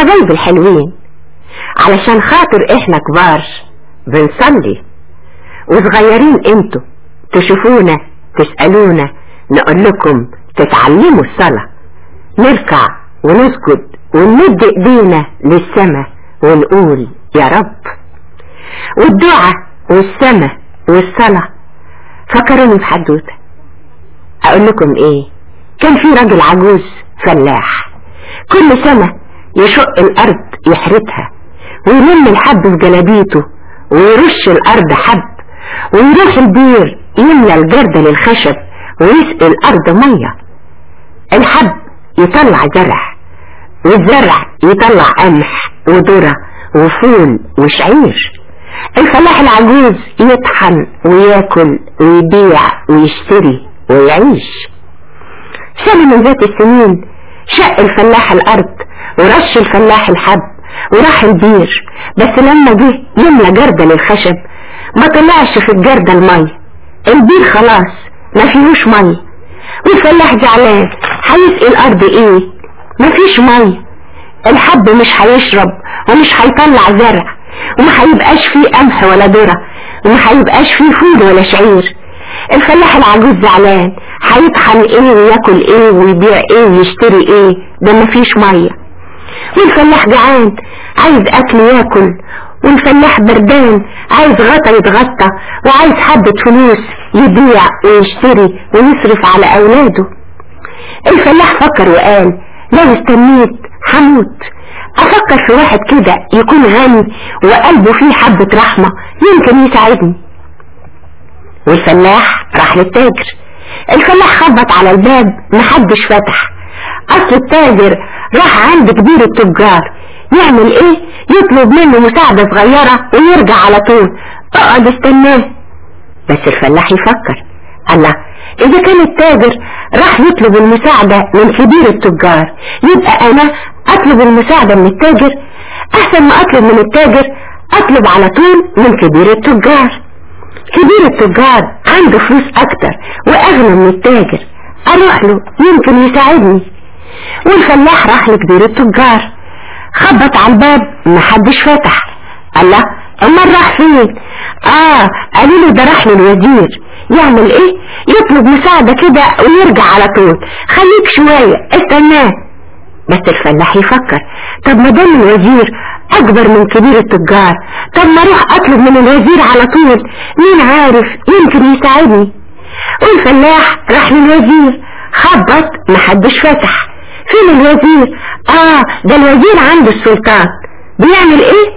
حبايبي الحلوين علشان خاطر إحنا كبار بنصلي. وصغيرين أنتوا تشوفونا تسألونا نقول لكم تتعلموا الصلاة. نركع ونسجد ونمد ايدينا للسماء ونقول يا رب. والدعاء والسماء والصلاة. فكروني بحدوتة. أقول لكم إيه؟ كان في راجل عجوز فلاح. كل سنة يشق الأرض يحرتها ويلم الحب في جلابيته ويرش الأرض حب ويروح البير يملى الجردل الخشب ويسقي الأرض مية. الحب يطلع زرع والزرع يطلع قمح وذرة وفول وشعير. الفلاح العجوز يطحن وياكل ويبيع ويشتري ويعيش. سنة من ذات السنين شق الفلاح الأرض ورش الفلاح الحب وراح البير بس لما جه يملى جردل الخشب ما طلعش في الجردل مية البير خلاص ما فيهوش مية والفلاح زعلان هيسقي الأرض إيه؟ ما فيش مية الحب مش هيشرب ومش هيطلع زرع وما هيبقاش فيه قمح ولا ذرة وما هيبقاش فيه فول ولا شعير. الفلاح العجوز زعلان هيطحن إيه وياكل إيه ويبيع إيه ويشتري إيه؟ ده مفيش ميه والفلاح جعان عايز أكل ياكل. والفلاح بردان عايز غطا يتغطى وعايز حبة فلوس يبيع ويشتري ويصرف على أولاده. الفلاح فكر وقال لو استنيت هموت. أفكر في واحد كده يكون غني وقلبه فيه حبة رحمة يمكن يساعدني. والفلاح راح للتاجر. الفلاح خبط على الباب محدش فتح. أصل التاجر راح عند كبير التجار. يعمل إيه؟ يطلب منه مساعدة صغيرة ويرجع على طول. اقعد استناه. بس الفلاح يفكر. الله إذا كان التاجر راح يطلب المساعدة من كبير التجار يبقى أنا أطلب المساعدة من التاجر. أحسن ما أطلب من التاجر أطلب على طول من كبير التجار. كبير التجار عنده فلوس أكتر وأغنى من التاجر. أروح له يمكن يساعدني. والفلاح راح لكبير التجار. خبط على الباب محدش فتح. الله امال راح فين؟ آه قالوا له ده راح للوزير. يعمل إيه؟ يطلب مساعدة كده ويرجع على طول. خليك شوية استناه بس الفلاح يفكر. طب ما دام الوزير أكبر من كبير التجار طب ما أروح أطلب من الوزير على طول. مين عارف؟ يمكن يساعدني. والفلاح راح للوزير. خبط محدش فتح. فين الوزير؟ آه ده الوزير عند السلطان بيعمل إيه؟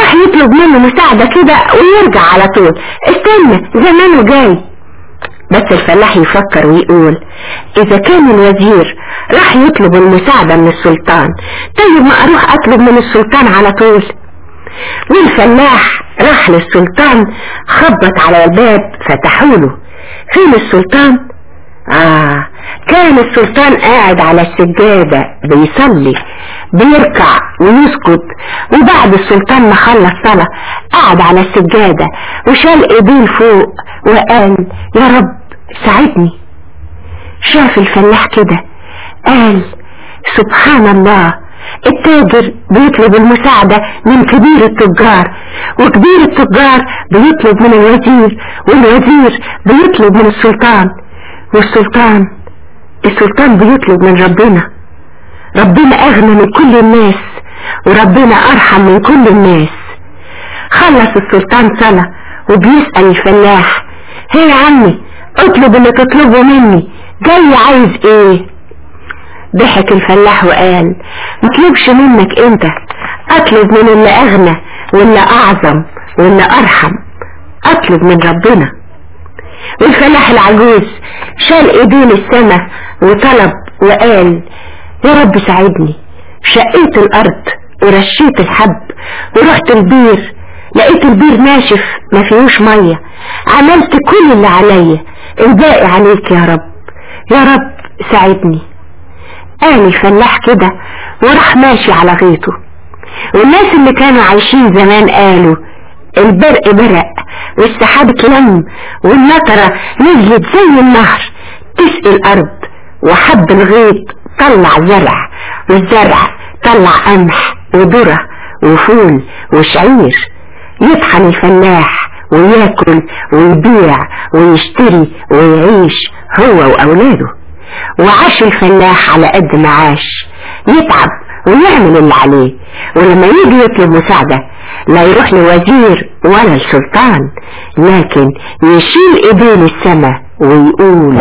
راح يطلب منه مساعدة كده ويرجع على طول. استنى زمانه جاي. بس الفلاح يفكر ويقول إذا كان الوزير راح يطلب المساعدة من السلطان طيب ما أروح أطلب من السلطان على طول. والفلاح راح للسلطان خبط على الباب فتحوله فين السلطان؟ السلطان قاعد على السجادة بيصلي بيركع ويسكت. وبعد السلطان ما خلص صلاة قعد على السجادة وشال ايديه فوق وقال يا رب ساعدني. شاف الفلاح كده قال سبحان الله التاجر بيطلب المساعدة من كبير التجار وكبير التجار بيطلب من الوزير والوزير بيطلب من السلطان والسلطان السلطان بيطلب من ربنا. ربنا أغنى من كل الناس وربنا أرحم من كل الناس. خلص السلطان صلاة وبيسأل الفلاح هي يا عمي اطلب اللي تطلبه مني جاي عايز إيه؟ ضحك الفلاح وقال مطلبش منك أنت اطلب من اللي أغنى واللي أعظم واللي أرحم اطلب من ربنا. والفلاح العجوز شال إيديه للسما وطلب وقال يا رب ساعدني. شقيت الأرض ورشيت الحب ورحت البير لقيت البير ناشف ما فيهوش مية. عملت كل اللي عليا الباقي عليك يا رب. يا رب ساعدني. قال الفلاح كده وراح ماشي على غيطه. والناس اللي كانوا عايشين زمان قالوا البرق برق والسحاب اتلم والمطرة نزلت زي النهر تسقي الأرض. وحب الغيط طلع زرع والزرع طلع قمح وذرة وفول وشعير. يطحن الفلاح وياكل ويبيع ويشتري ويعيش هو وأولاده. وعاش الفلاح على قد ما عاش. يتعب ويعمل اللي عليه. ولما يجي يطلب مساعدة لا يروح لوزير ولا لسلطان لكن يشيل إيديه للسما ويقول